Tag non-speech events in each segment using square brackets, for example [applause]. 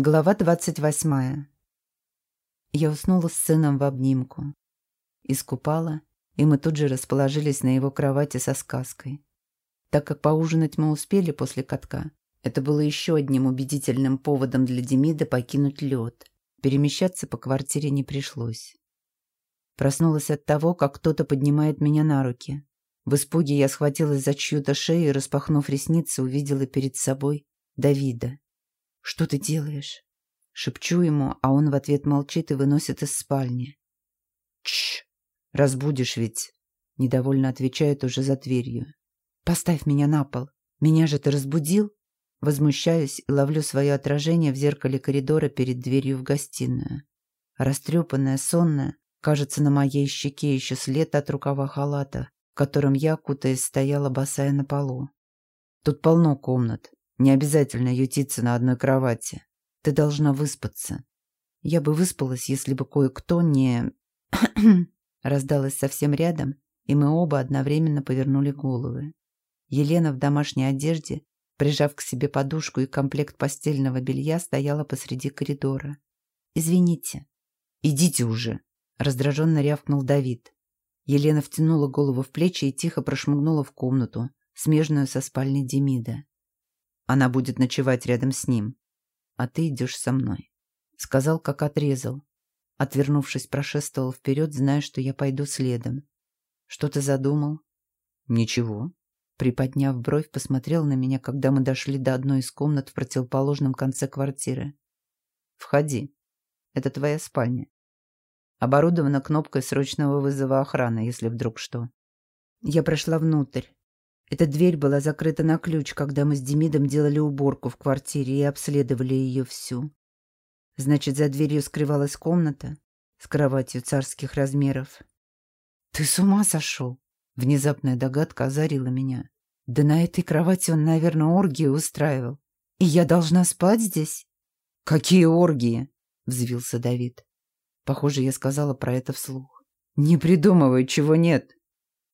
Глава двадцать восьмая. Я уснула с сыном в обнимку. Искупала, и мы тут же расположились на его кровати со сказкой. Так как поужинать мы успели после катка, это было еще одним убедительным поводом для Демида покинуть лед. Перемещаться по квартире не пришлось. Проснулась от того, как кто-то поднимает меня на руки. В испуге я схватилась за чью-то шею и, распахнув ресницы, увидела перед собой Давида. «Что ты делаешь?» Шепчу ему, а он в ответ молчит и выносит из спальни. «Чш! Разбудишь ведь!» Недовольно отвечает уже за дверью. «Поставь меня на пол. Меня же ты разбудил?» Возмущаюсь и ловлю свое отражение в зеркале коридора перед дверью в гостиную. Растрепанная, сонная, кажется, на моей щеке еще след от рукава халата, в котором я, кутаясь, стояла босая на полу. Тут полно комнат, не обязательно ютиться на одной кровати. Ты должна выспаться. Я бы выспалась, если бы кое-кто не... [clears throat] Раздалась совсем рядом, и мы оба одновременно повернули головы. Елена в домашней одежде, прижав к себе подушку и комплект постельного белья, стояла посреди коридора. «Извините». «Идите уже», — раздраженно рявкнул Давид. Елена втянула голову в плечи и тихо прошмыгнула в комнату, смежную со спальней Демида. Она будет ночевать рядом с ним. А ты идешь со мной. Сказал, как отрезал. Отвернувшись, прошествовал вперед, зная, что я пойду следом. Что ты задумал? Ничего. Приподняв бровь, посмотрел на меня, когда мы дошли до одной из комнат в противоположном конце квартиры. Входи. Это твоя спальня. Оборудована кнопкой срочного вызова охраны, если вдруг что. Я прошла внутрь. Эта дверь была закрыта на ключ, когда мы с Демидом делали уборку в квартире и обследовали ее всю. Значит, за дверью скрывалась комната с кроватью царских размеров. «Ты с ума сошел?» Внезапная догадка озарила меня. «Да на этой кровати он, наверное, оргию устраивал. И я должна спать здесь?» «Какие оргии?» — взвился Давид. Похоже, я сказала про это вслух. «Не придумывай, чего нет».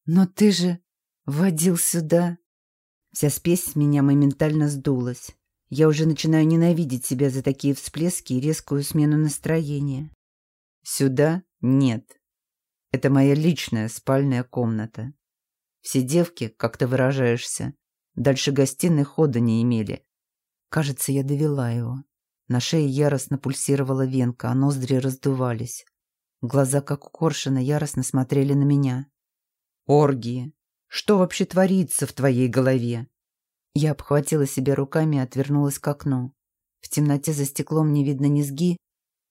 «Но ты же...» Водил сюда. Вся спесь с меня моментально сдулась. Я уже начинаю ненавидеть себя за такие всплески и резкую смену настроения. Сюда нет. Это моя личная спальная комната. Все девки, как ты выражаешься, дальше гостиной хода не имели. Кажется, я довела его. На шее яростно пульсировала венка, а ноздри раздувались. Глаза, как у коршина, яростно смотрели на меня. Оргии, что вообще творится в твоей голове?» Я обхватила себя руками и отвернулась к окну. В темноте за стеклом не видно низги,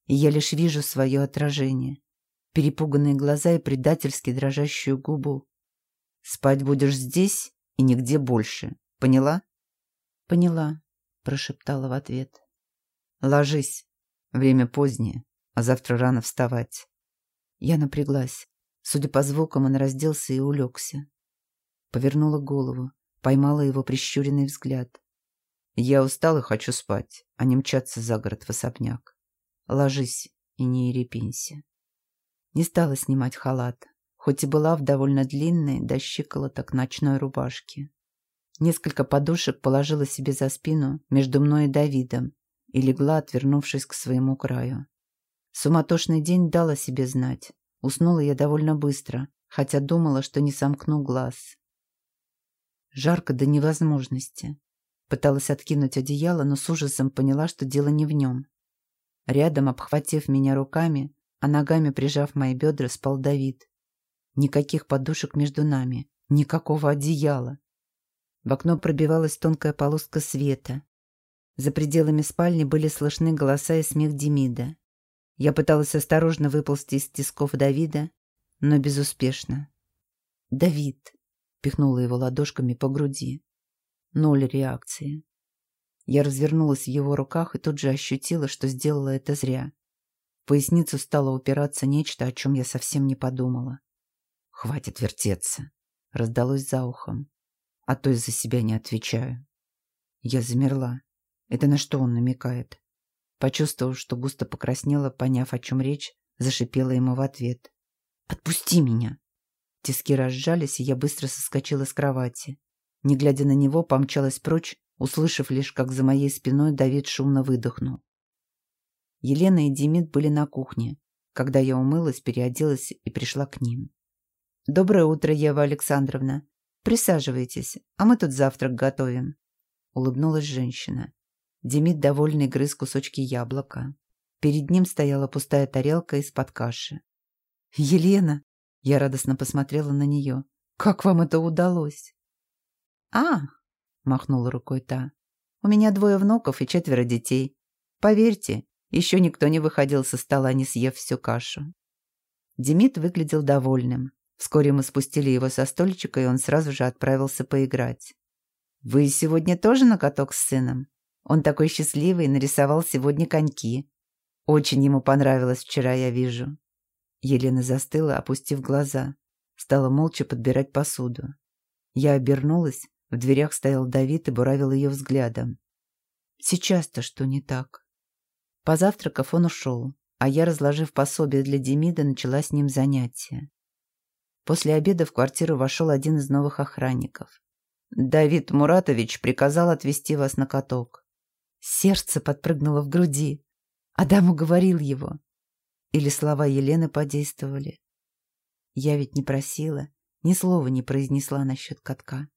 и я лишь вижу свое отражение. Перепуганные глаза и предательски дрожащую губу. «Спать будешь здесь и нигде больше. Поняла?» «Поняла», — прошептала в ответ. «Ложись. Время позднее, а завтра рано вставать». Я напряглась. Судя по звукам, он разделся и улегся. Повернула голову, поймала его прищуренный взгляд. «Я устал и хочу спать, а не мчаться за город в особняк. Ложись и не ерепенься». Не стала снимать халат, хоть и была в довольно длинной до щиколоток ночной рубашке. Несколько подушек положила себе за спину между мной и Давидом и легла, отвернувшись к своему краю. Суматошный день дал о себе знать. Уснула я довольно быстро, хотя думала, что не сомкну глаз. Жарко до невозможности. Пыталась откинуть одеяло, но с ужасом поняла, что дело не в нем. Рядом, обхватив меня руками, а ногами прижав мои бедра, спал Давид. Никаких подушек между нами, никакого одеяла. В окно пробивалась тонкая полоска света. За пределами спальни были слышны голоса и смех Демида. Я пыталась осторожно выползти из тисков Давида, но безуспешно. «Давид, пихнула его ладошками по груди. Ноль реакции. Я развернулась в его руках и тут же ощутила, что сделала это зря. В поясницу стало упираться нечто, о чем я совсем не подумала. «Хватит вертеться!» — раздалось за ухом. «А то из-за себя не отвечаю». Я замерла. Это на что он намекает? Почувствовав, что густо покраснела, поняв, о чем речь, зашипела ему в ответ. «Отпусти меня!» Тиски разжались, и я быстро соскочила с кровати. Не глядя на него, помчалась прочь, услышав лишь, как за моей спиной Давид шумно выдохнул. Елена и Демид были на кухне, когда я умылась, переоделась и пришла к ним. «Доброе утро, Ева Александровна. Присаживайтесь, а мы тут завтрак готовим», — улыбнулась женщина. Демид, довольный, грыз кусочки яблока. Перед ним стояла пустая тарелка из-под каши. «Елена!» — я радостно посмотрела на нее. «Как вам это удалось?» «А!» — махнула рукой та. «У меня двое внуков и четверо детей. Поверьте, еще никто не выходил со стола, не съев всю кашу». Демид выглядел довольным. Вскоре мы спустили его со стульчика, и он сразу же отправился поиграть. «Вы сегодня тоже на каток с сыном? Он такой счастливый, нарисовал сегодня коньки. Очень ему понравилось вчера, я вижу». Елена застыла, опустив глаза. Стала молча подбирать посуду. Я обернулась, в дверях стоял Давид и буравил ее взглядом. «Сейчас-то что не так?» Позавтракав, он ушел, а я, разложив пособие для Демида, начала с ним занятия. После обеда в квартиру вошел один из новых охранников. «Давид Муратович приказал отвезти вас на каток». Сердце подпрыгнуло в груди. Адам уговорил его. Или слова Елены подействовали. Я ведь не просила, ни слова не произнесла насчет катка.